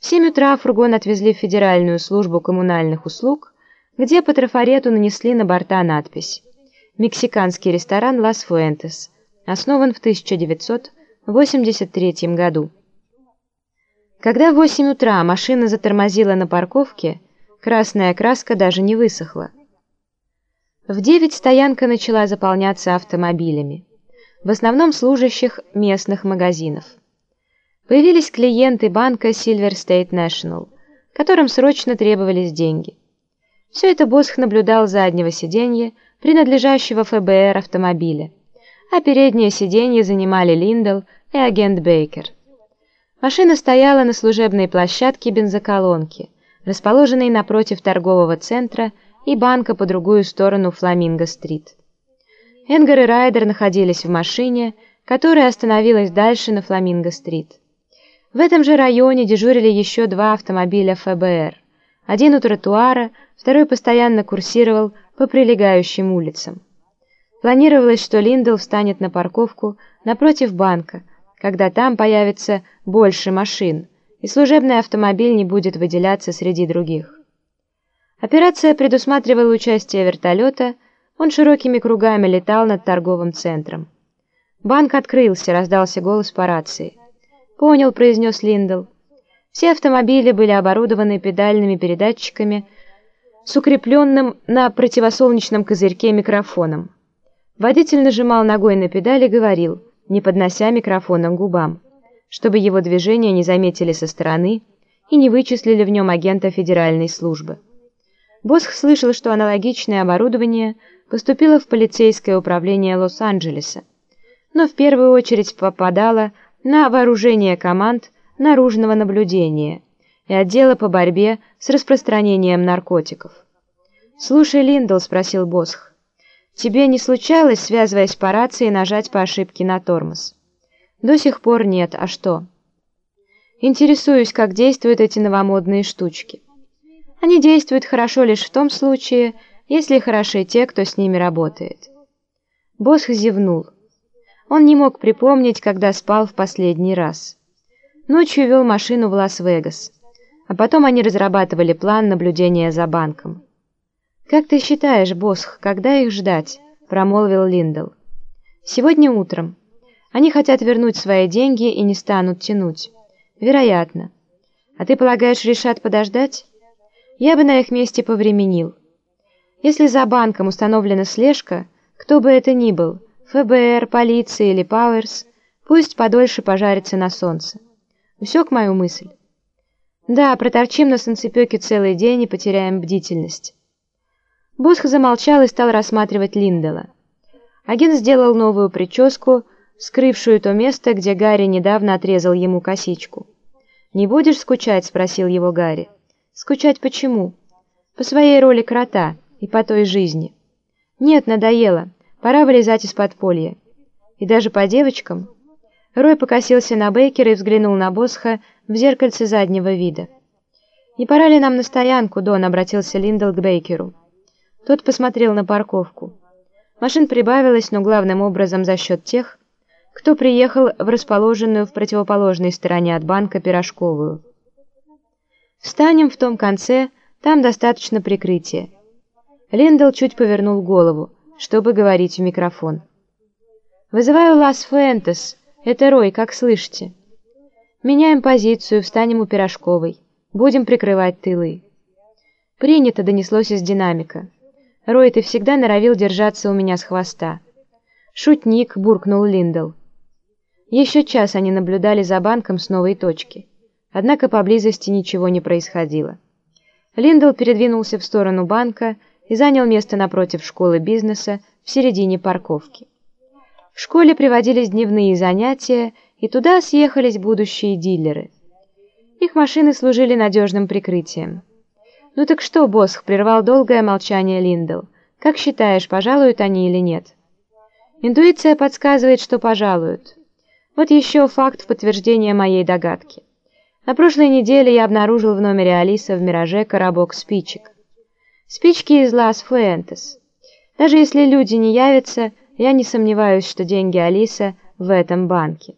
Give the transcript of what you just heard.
В 7 утра фургон отвезли в Федеральную службу коммунальных услуг, где по трафарету нанесли на борта надпись «Мексиканский ресторан Лас Фуэнтес», основан в 1983 году. Когда в 8 утра машина затормозила на парковке, красная краска даже не высохла. В 9 стоянка начала заполняться автомобилями, в основном служащих местных магазинов. Появились клиенты банка Silver State National, которым срочно требовались деньги. Все это Босх наблюдал с заднего сиденья, принадлежащего ФБР автомобиля, а переднее сиденье занимали Линдл и агент Бейкер. Машина стояла на служебной площадке бензоколонки, расположенной напротив торгового центра и банка по другую сторону Фламинго-стрит. Энгар и Райдер находились в машине, которая остановилась дальше на Фламинго-стрит. В этом же районе дежурили еще два автомобиля ФБР. Один у тротуара, второй постоянно курсировал по прилегающим улицам. Планировалось, что Линдл встанет на парковку напротив банка, когда там появится больше машин, и служебный автомобиль не будет выделяться среди других. Операция предусматривала участие вертолета, он широкими кругами летал над торговым центром. Банк открылся, раздался голос по рации. «Понял», — произнес Линдл. Все автомобили были оборудованы педальными передатчиками с укрепленным на противосолнечном козырьке микрофоном. Водитель нажимал ногой на педаль и говорил, не поднося микрофона к губам, чтобы его движения не заметили со стороны и не вычислили в нем агента федеральной службы. Босх слышал, что аналогичное оборудование поступило в полицейское управление Лос-Анджелеса, но в первую очередь попадало на вооружение команд наружного наблюдения и отдела по борьбе с распространением наркотиков. «Слушай, Линдл», — спросил Босх, — «тебе не случалось, связываясь по рации, нажать по ошибке на тормоз?» «До сих пор нет. А что?» «Интересуюсь, как действуют эти новомодные штучки. Они действуют хорошо лишь в том случае, если хороши те, кто с ними работает». Босх зевнул. Он не мог припомнить, когда спал в последний раз. Ночью вел машину в Лас-Вегас, а потом они разрабатывали план наблюдения за банком. «Как ты считаешь, Босх, когда их ждать?» – промолвил Линдл. «Сегодня утром. Они хотят вернуть свои деньги и не станут тянуть. Вероятно. А ты полагаешь, решат подождать? Я бы на их месте повременил. Если за банком установлена слежка, кто бы это ни был, ФБР, полиция или Пауэрс, пусть подольше пожарится на солнце. Усек мою мысль? Да, проторчим на солнцепеке целый день и потеряем бдительность. Босх замолчал и стал рассматривать Линдела. Агент сделал новую прическу, скрывшую то место, где Гарри недавно отрезал ему косичку. «Не будешь скучать?» — спросил его Гарри. «Скучать почему?» «По своей роли крота и по той жизни». «Нет, надоело. Пора вылезать из подполья. И даже по девочкам?» Рой покосился на Бейкера и взглянул на Босха в зеркальце заднего вида. «Не пора ли нам на стоянку, Дон?» — обратился Линдл к Бейкеру. Тот посмотрел на парковку. Машин прибавилось, но главным образом за счет тех, кто приехал в расположенную в противоположной стороне от банка пирожковую. «Встанем в том конце, там достаточно прикрытия». Линдл чуть повернул голову, чтобы говорить в микрофон. «Вызываю Лас Фуэнтес», «Это Рой, как слышите?» «Меняем позицию, встанем у Пирожковой. Будем прикрывать тылы». «Принято», — донеслось из динамика. «Рой, ты всегда норовил держаться у меня с хвоста». «Шутник», — буркнул Линдл. Еще час они наблюдали за банком с новой точки. Однако поблизости ничего не происходило. Линдл передвинулся в сторону банка и занял место напротив школы бизнеса в середине парковки. В школе приводились дневные занятия, и туда съехались будущие дилеры. Их машины служили надежным прикрытием. «Ну так что, Босх?» — прервал долгое молчание Линдл. «Как считаешь, пожалуют они или нет?» «Интуиция подсказывает, что пожалуют. Вот еще факт в подтверждение моей догадки. На прошлой неделе я обнаружил в номере Алисы в «Мираже» коробок спичек. Спички из Лас Фуэнтес. Даже если люди не явятся, я не сомневаюсь, что деньги Алиса в этом банке.